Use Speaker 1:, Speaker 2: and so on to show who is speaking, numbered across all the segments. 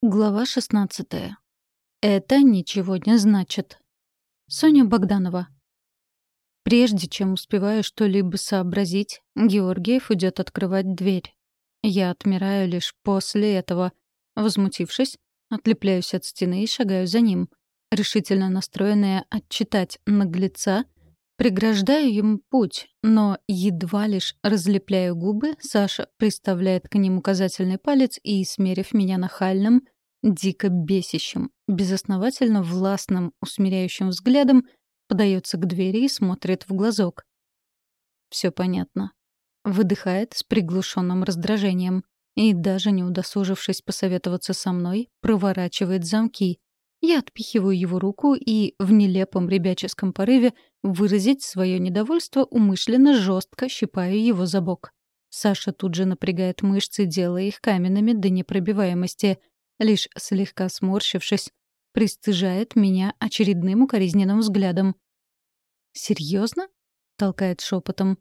Speaker 1: Глава 16. Это ничего не значит. Соня Богданова. Прежде чем успеваю что-либо сообразить, Георгиев идет открывать дверь. Я отмираю лишь после этого. Возмутившись, отлепляюсь от стены и шагаю за ним. Решительно настроенная отчитать наглеца, преграждаю ему путь, но едва лишь разлепляю губы, Саша приставляет к ним указательный палец и, смерив меня нахальным, дико бесящим, безосновательно властным, усмиряющим взглядом, подается к двери и смотрит в глазок. Все понятно. Выдыхает с приглушенным раздражением и, даже не удосужившись посоветоваться со мной, проворачивает замки. Я отпихиваю его руку и в нелепом ребяческом порыве выразить свое недовольство умышленно жестко щипаю его за бок. Саша тут же напрягает мышцы, делая их каменными до непробиваемости, лишь слегка сморщившись, пристыжает меня очередным укоризненным взглядом. «Серьезно?» — толкает шепотом.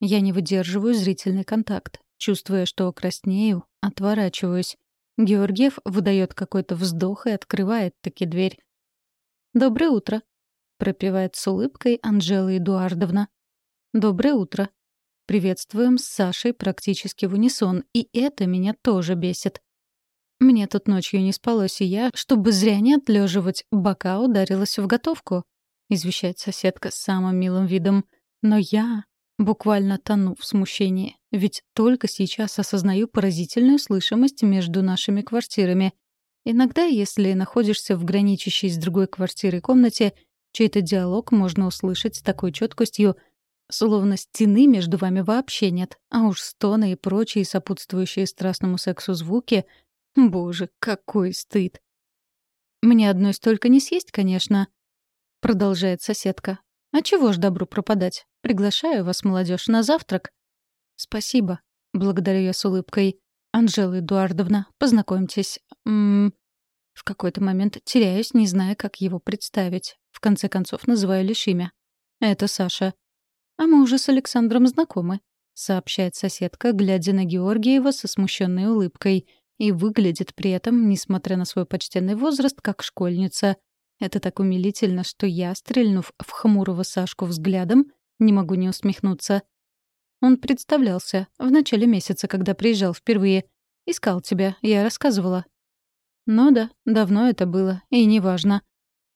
Speaker 1: Я не выдерживаю зрительный контакт, чувствуя, что краснею, отворачиваюсь. Георгиев выдает какой-то вздох и открывает таки дверь. «Доброе утро», — пропевает с улыбкой Анжела Эдуардовна. «Доброе утро». Приветствуем с Сашей практически в унисон, и это меня тоже бесит. Мне тут ночью не спалось, и я, чтобы зря не отлеживать, бока ударилась в готовку, извещает соседка с самым милым видом. Но я буквально тону в смущении, ведь только сейчас осознаю поразительную слышимость между нашими квартирами. Иногда, если находишься в граничащей с другой квартирой комнате, чей-то диалог можно услышать с такой четкостью, словно стены между вами вообще нет, а уж стоны и прочие сопутствующие страстному сексу звуки — Боже, какой стыд. Мне одной столько не съесть, конечно, продолжает соседка. А чего ж добру пропадать? Приглашаю вас, молодежь, на завтрак. Спасибо, благодарю я с улыбкой. Анжела Эдуардовна, познакомьтесь. М -м в какой-то момент теряюсь, не зная, как его представить. В конце концов, называю лишь имя. Это Саша. А мы уже с Александром знакомы, сообщает соседка, глядя на Георгиева со смущенной улыбкой — и выглядит при этом, несмотря на свой почтенный возраст, как школьница. Это так умилительно, что я, стрельнув в хмурого Сашку взглядом, не могу не усмехнуться. Он представлялся в начале месяца, когда приезжал впервые. Искал тебя, я рассказывала. Ну да, давно это было, и неважно.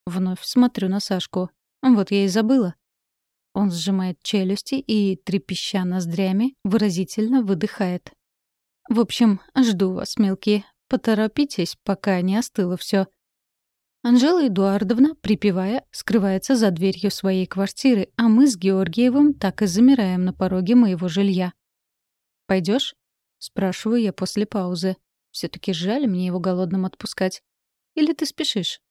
Speaker 1: Вновь смотрю на Сашку. Вот я и забыла. Он сжимает челюсти и, трепеща ноздрями, выразительно выдыхает. В общем, жду вас, мелкие. Поторопитесь, пока не остыло все. Анжела Эдуардовна, припевая, скрывается за дверью своей квартиры, а мы с Георгиевым так и замираем на пороге моего жилья. Пойдешь? спрашиваю я после паузы. все таки жаль мне его голодным отпускать. Или ты спешишь?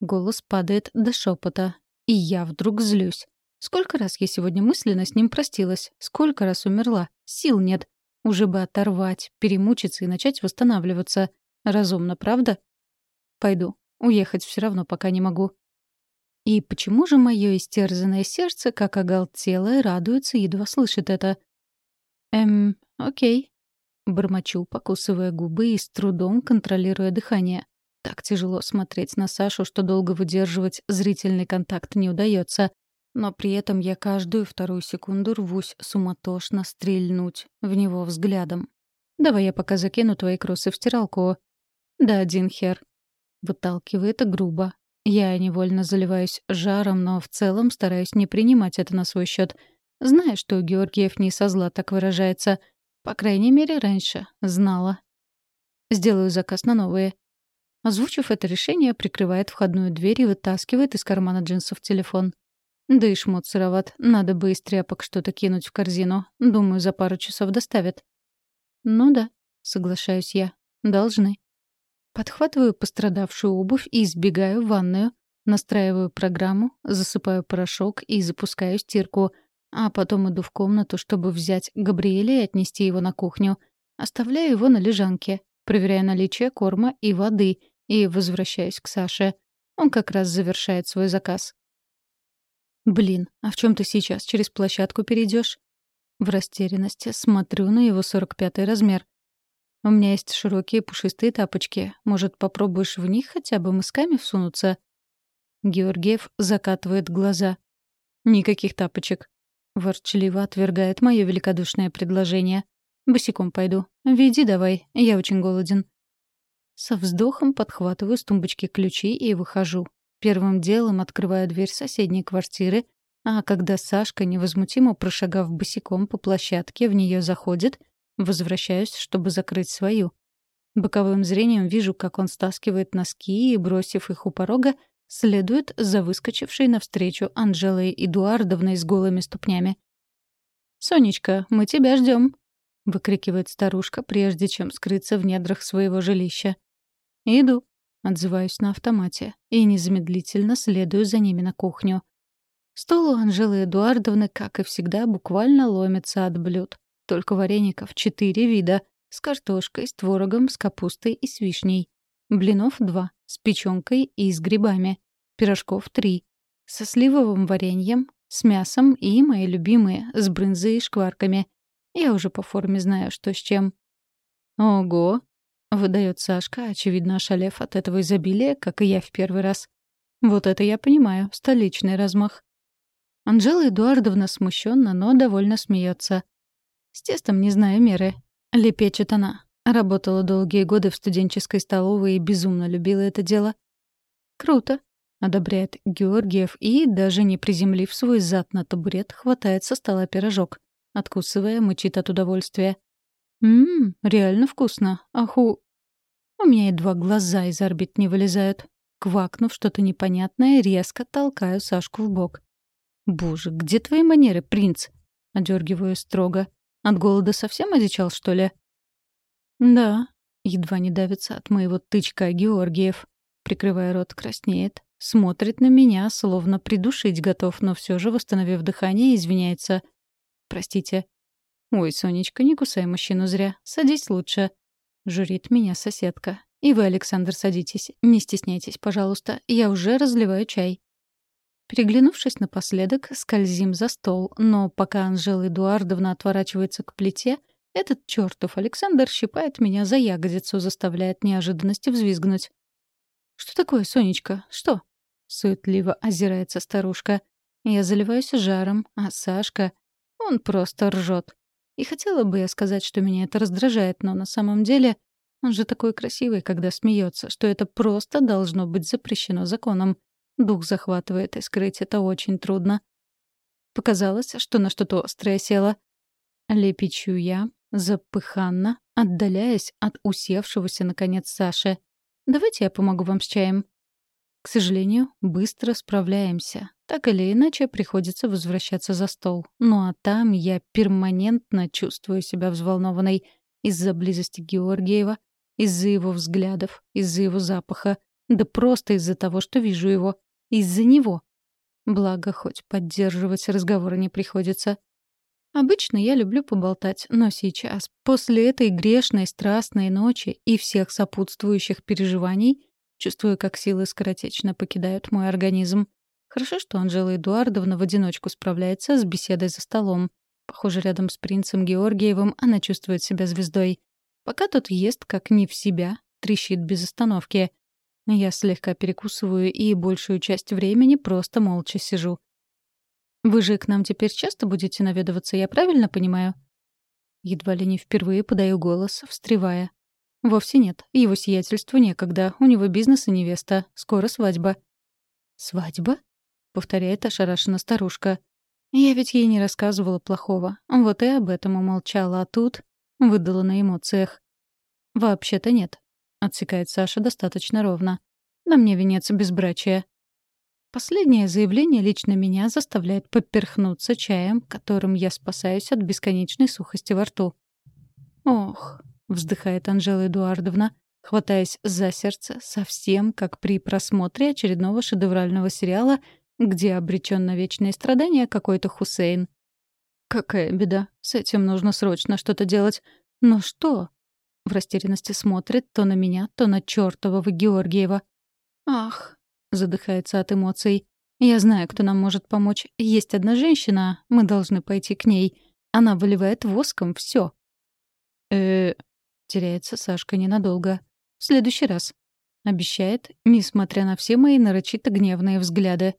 Speaker 1: Голос падает до шепота, и я вдруг злюсь. Сколько раз я сегодня мысленно с ним простилась, сколько раз умерла, сил нет. Уже бы оторвать, перемучиться и начать восстанавливаться. Разумно, правда? Пойду. Уехать все равно пока не могу. И почему же мое истерзанное сердце, как оголтелое, радуется, едва слышит это? Эм, окей. Бормочу, покусывая губы и с трудом контролируя дыхание. Так тяжело смотреть на Сашу, что долго выдерживать зрительный контакт не удается. Но при этом я каждую вторую секунду рвусь суматошно стрельнуть в него взглядом. «Давай я пока закину твои кроссы в стиралку». «Да, один хер». Выталкивает грубо. Я невольно заливаюсь жаром, но в целом стараюсь не принимать это на свой счет. Знаю, что Георгиев не со зла так выражается. По крайней мере, раньше. Знала. Сделаю заказ на новые. Озвучив это решение, прикрывает входную дверь и вытаскивает из кармана джинсов телефон. Да и шмот сыроват. Надо бы из тряпок что-то кинуть в корзину. Думаю, за пару часов доставят. Ну да, соглашаюсь я. Должны. Подхватываю пострадавшую обувь и избегаю в ванную. Настраиваю программу, засыпаю порошок и запускаю стирку. А потом иду в комнату, чтобы взять Габриэля и отнести его на кухню. Оставляю его на лежанке, проверяя наличие корма и воды, и возвращаюсь к Саше. Он как раз завершает свой заказ. «Блин, а в чем ты сейчас через площадку перейдешь? В растерянности смотрю на его 45-й размер. У меня есть широкие пушистые тапочки. Может, попробуешь в них хотя бы мысками всунуться?» Георгиев закатывает глаза. «Никаких тапочек». Ворчливо отвергает мое великодушное предложение. «Босиком пойду. Веди давай, я очень голоден». Со вздохом подхватываю с тумбочки ключи и выхожу. Первым делом открываю дверь соседней квартиры, а когда Сашка, невозмутимо прошагав босиком по площадке, в нее заходит, возвращаюсь, чтобы закрыть свою. Боковым зрением вижу, как он стаскивает носки и, бросив их у порога, следует за выскочившей навстречу Анжелой Эдуардовной с голыми ступнями. «Сонечка, мы тебя ждем, выкрикивает старушка, прежде чем скрыться в недрах своего жилища. «Иду», — отзываюсь на автомате, и незамедлительно следую за ними на кухню. Стол у Анжелы Эдуардовны, как и всегда, буквально ломится от блюд. Только вареников четыре вида — с картошкой, с творогом, с капустой и с вишней. Блинов два, с печёнкой и с грибами. Пирожков три. Со сливовым вареньем, с мясом и, мои любимые, с брынзой и шкварками. Я уже по форме знаю, что с чем. «Ого!» — выдает Сашка, очевидно ошалев от этого изобилия, как и я в первый раз. «Вот это я понимаю, столичный размах». Анжела Эдуардовна смущенно, но довольно смеется. «С тестом не знаю меры». Лепечет она. Работала долгие годы в студенческой столовой и безумно любила это дело. «Круто», — одобряет Георгиев и, даже не приземлив свой зад на табурет, хватает со стола пирожок. Откусывая, мычит от удовольствия. «Ммм, реально вкусно. Аху...» У меня едва глаза из орбит не вылезают. Квакнув что-то непонятное, резко толкаю Сашку в бок. «Боже, где твои манеры, принц?» — одергиваю строго. «От голода совсем одичал, что ли?» «Да», — едва не давится от моего тычка Георгиев. Прикрывая рот, краснеет. Смотрит на меня, словно придушить готов, но все же, восстановив дыхание, извиняется. «Простите». «Ой, Сонечка, не кусай мужчину зря. Садись лучше». Журит меня соседка. «И вы, Александр, садитесь. Не стесняйтесь, пожалуйста. Я уже разливаю чай». Переглянувшись напоследок, скользим за стол, но пока Анжела Эдуардовна отворачивается к плите, этот чертов Александр щипает меня за ягодицу, заставляет неожиданности взвизгнуть. «Что такое, Сонечка? Что?» — суетливо озирается старушка. Я заливаюсь жаром, а Сашка... Он просто ржет. И хотела бы я сказать, что меня это раздражает, но на самом деле он же такой красивый, когда смеется, что это просто должно быть запрещено законом. Дух захватывает, и скрыть это очень трудно. Показалось, что на что-то острое село. Лепечу я, запыханно, отдаляясь от усевшегося, наконец, Саши. «Давайте я помогу вам с чаем». К сожалению, быстро справляемся. Так или иначе, приходится возвращаться за стол. Ну а там я перманентно чувствую себя взволнованной из-за близости Георгиева, из-за его взглядов, из-за его запаха, да просто из-за того, что вижу его. Из-за него. Благо, хоть поддерживать разговоры не приходится. Обычно я люблю поболтать, но сейчас, после этой грешной, страстной ночи и всех сопутствующих переживаний, чувствую, как силы скоротечно покидают мой организм. Хорошо, что Анжела Эдуардовна в одиночку справляется с беседой за столом. Похоже, рядом с принцем Георгиевым она чувствует себя звездой. Пока тот ест как не в себя, трещит без остановки. Я слегка перекусываю и большую часть времени просто молча сижу. «Вы же к нам теперь часто будете наведываться, я правильно понимаю?» Едва ли не впервые подаю голос, встревая. «Вовсе нет. Его сиятельству некогда. У него бизнес и невеста. Скоро свадьба». «Свадьба?» — повторяет ошарашена старушка. Я ведь ей не рассказывала плохого. Вот и об этом умолчала, а тут выдала на эмоциях. «Вообще-то нет. — отсекает Саша достаточно ровно. «На мне венец безбрачия». Последнее заявление лично меня заставляет поперхнуться чаем, которым я спасаюсь от бесконечной сухости во рту. «Ох», — вздыхает Анжела Эдуардовна, хватаясь за сердце, совсем как при просмотре очередного шедеврального сериала, где обречен на вечные страдания какой-то Хусейн. «Какая беда. С этим нужно срочно что-то делать. Но что?» В растерянности смотрит то на меня, то на чёртового Георгиева. «Ах», — задыхается от эмоций. «Я знаю, кто нам может помочь. Есть одна женщина, мы должны пойти к ней. Она выливает воском всё». «Э, Теряется Сашка ненадолго. В следующий раз. Обещает, несмотря на все мои нарочито гневные взгляды.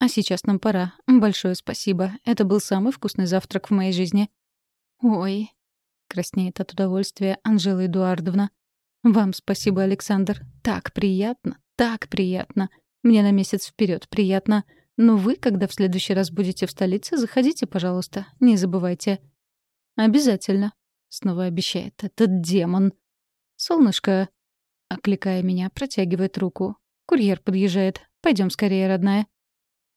Speaker 1: А сейчас нам пора. Большое спасибо. Это был самый вкусный завтрак в моей жизни. Ой. Краснеет от удовольствия Анжела Эдуардовна. Вам спасибо, Александр. Так приятно, так приятно. Мне на месяц вперед приятно. Но вы, когда в следующий раз будете в столице, заходите, пожалуйста. Не забывайте. Обязательно. Снова обещает этот демон. Солнышко, окликая меня, протягивает руку. Курьер подъезжает. Пойдем скорее, родная.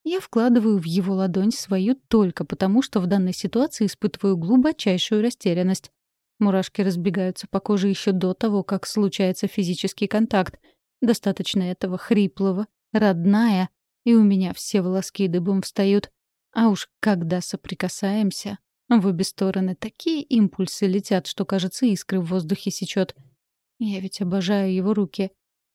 Speaker 1: Я вкладываю в его ладонь свою только потому, что в данной ситуации испытываю глубочайшую растерянность. Мурашки разбегаются по коже еще до того, как случается физический контакт. Достаточно этого хриплого, родная, и у меня все волоски дыбом встают. А уж когда соприкасаемся, в обе стороны такие импульсы летят, что, кажется, искры в воздухе сечет. Я ведь обожаю его руки.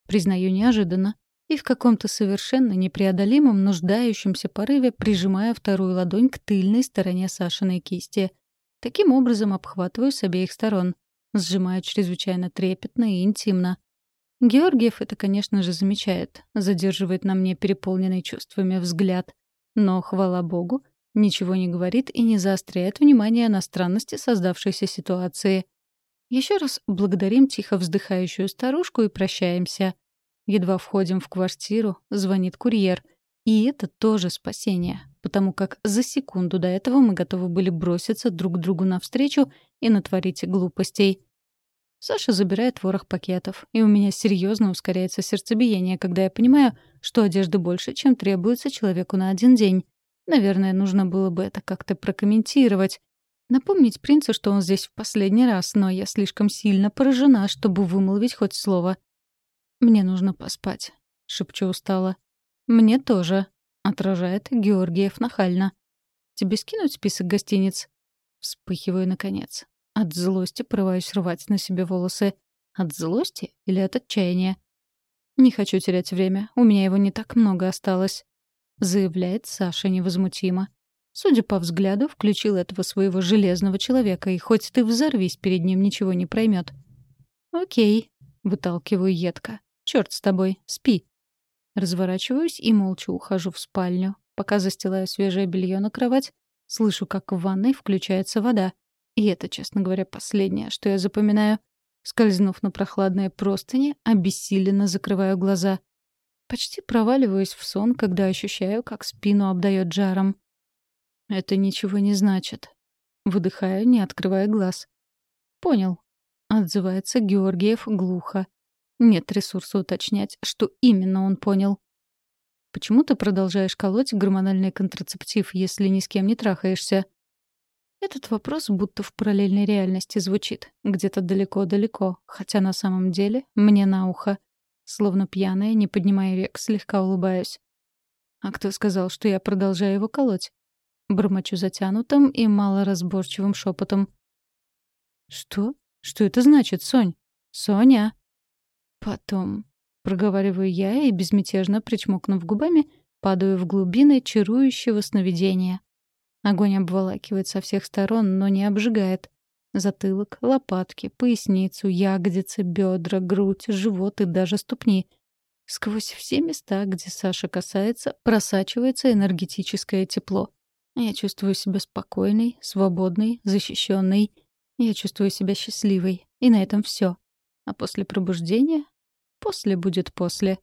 Speaker 1: Признаю неожиданно. И в каком-то совершенно непреодолимом, нуждающемся порыве прижимаю вторую ладонь к тыльной стороне Сашиной кисти. Таким образом обхватываю с обеих сторон. Сжимаю чрезвычайно трепетно и интимно. Георгиев это, конечно же, замечает. Задерживает на мне переполненный чувствами взгляд. Но, хвала богу, Ничего не говорит и не заостряет внимание на странности создавшейся ситуации. Еще раз благодарим тихо вздыхающую старушку и прощаемся. Едва входим в квартиру, звонит курьер. И это тоже спасение, потому как за секунду до этого мы готовы были броситься друг другу навстречу и натворить глупостей. Саша забирает ворох пакетов, и у меня серьезно ускоряется сердцебиение, когда я понимаю, что одежды больше, чем требуется человеку на один день. Наверное, нужно было бы это как-то прокомментировать. Напомнить принцу, что он здесь в последний раз, но я слишком сильно поражена, чтобы вымолвить хоть слово. «Мне нужно поспать», — шепчу устало. «Мне тоже», — отражает Георгиев нахально. «Тебе скинуть список гостиниц?» Вспыхиваю наконец. От злости порываюсь рвать на себе волосы. От злости или от отчаяния? Не хочу терять время, у меня его не так много осталось заявляет Саша невозмутимо. Судя по взгляду, включил этого своего железного человека, и хоть ты взорвись перед ним, ничего не проймет. «Окей», — выталкиваю едко. «Чёрт с тобой, спи». Разворачиваюсь и молча ухожу в спальню. Пока застилаю свежее белье на кровать, слышу, как в ванной включается вода. И это, честно говоря, последнее, что я запоминаю. Скользнув на прохладные простыни, обессиленно закрываю глаза — Почти проваливаюсь в сон, когда ощущаю, как спину обдает жаром. Это ничего не значит. Выдыхаю, не открывая глаз. «Понял», — отзывается Георгиев глухо. Нет ресурса уточнять, что именно он понял. «Почему ты продолжаешь колоть гормональный контрацептив, если ни с кем не трахаешься?» Этот вопрос будто в параллельной реальности звучит, где-то далеко-далеко, хотя на самом деле мне на ухо. Словно пьяная, не поднимая век, слегка улыбаюсь. А кто сказал, что я продолжаю его колоть? Бормочу затянутым и малоразборчивым шепотом. Что? Что это значит, Сонь? Соня? Потом. Проговариваю я и, безмятежно причмокнув губами, падаю в глубины чарующего сновидения. Огонь обволакивает со всех сторон, но не обжигает. Затылок, лопатки, поясницу, ягодицы, бедра, грудь, живот и даже ступни. Сквозь все места, где Саша касается, просачивается энергетическое тепло. Я чувствую себя спокойной, свободной, защищенной. Я чувствую себя счастливой. И на этом все. А после пробуждения? После будет после.